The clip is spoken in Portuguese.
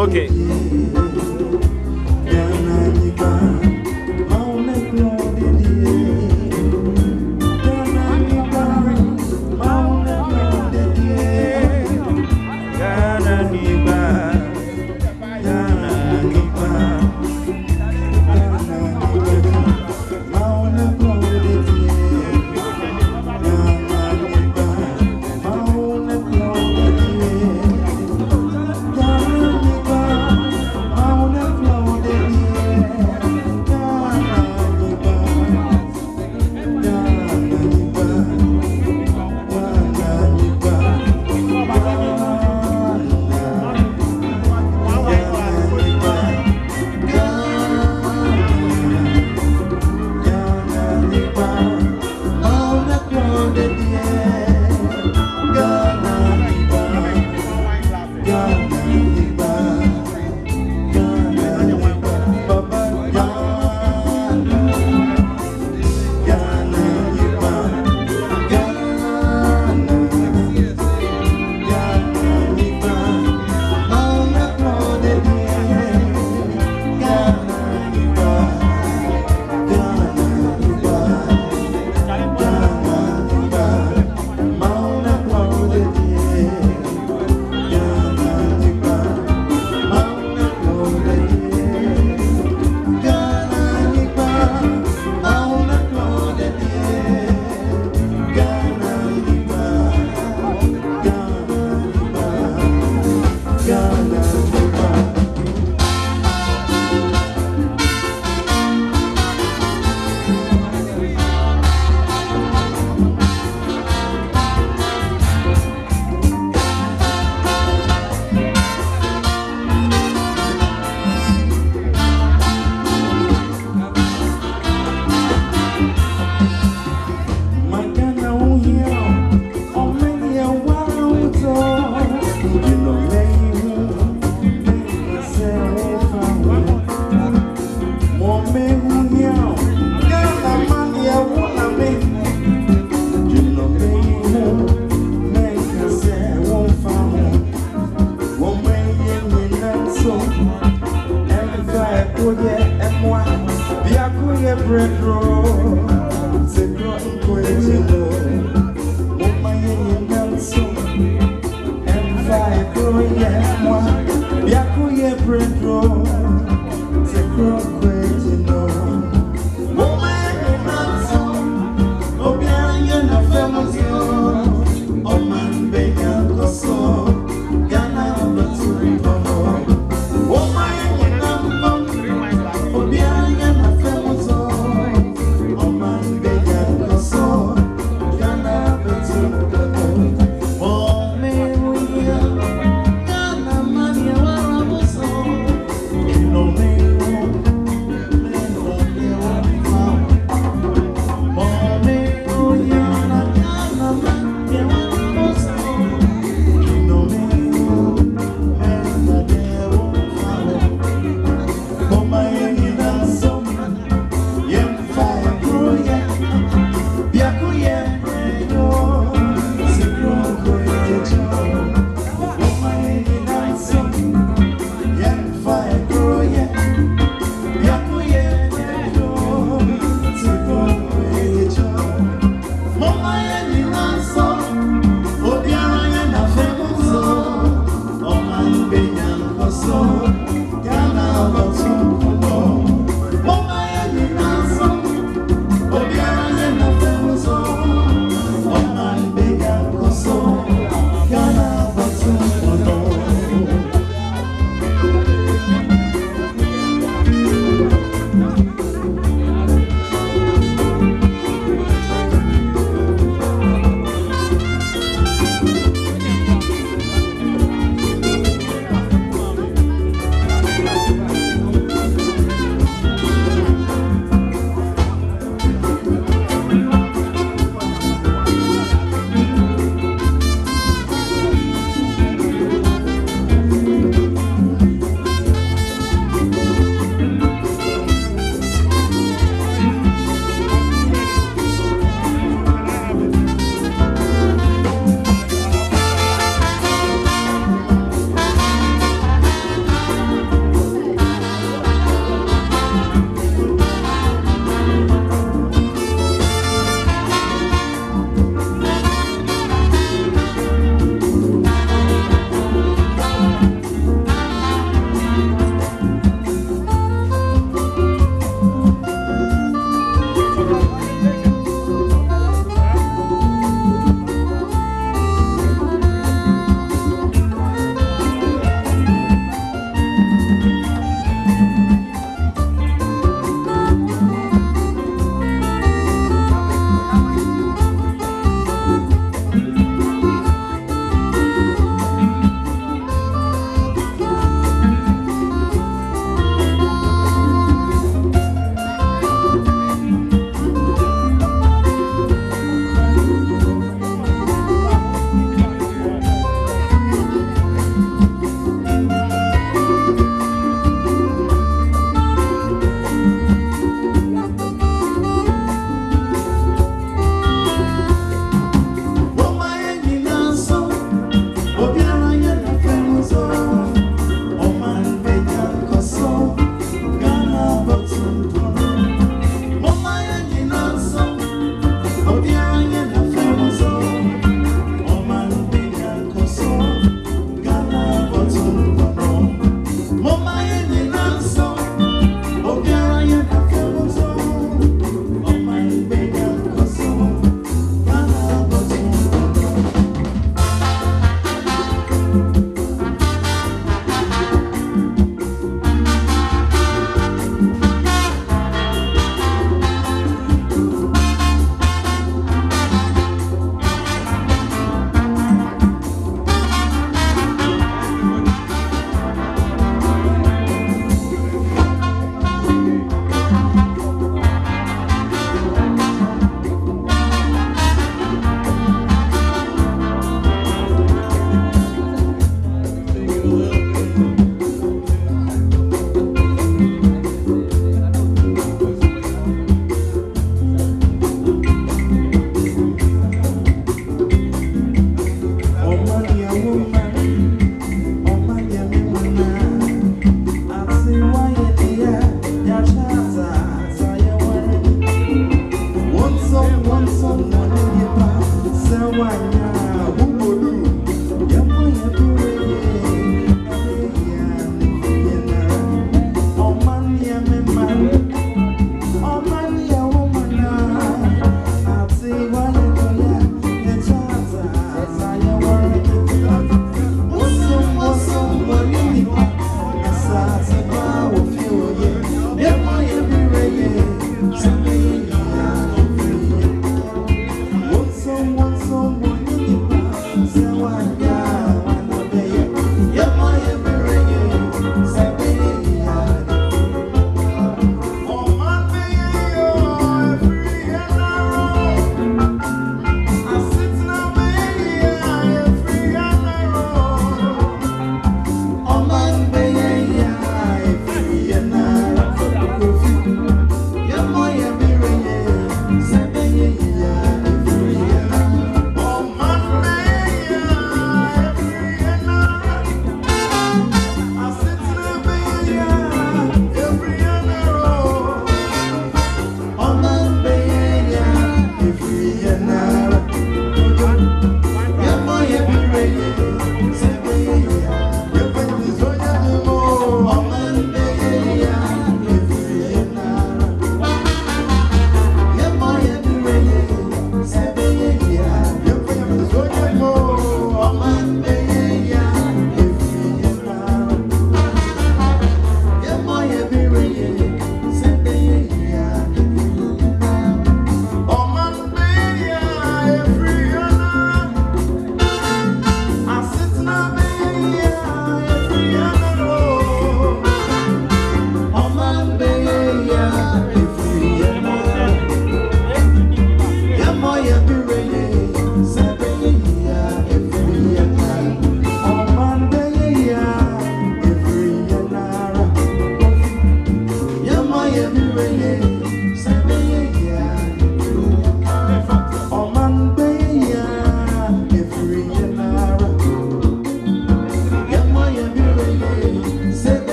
Ok.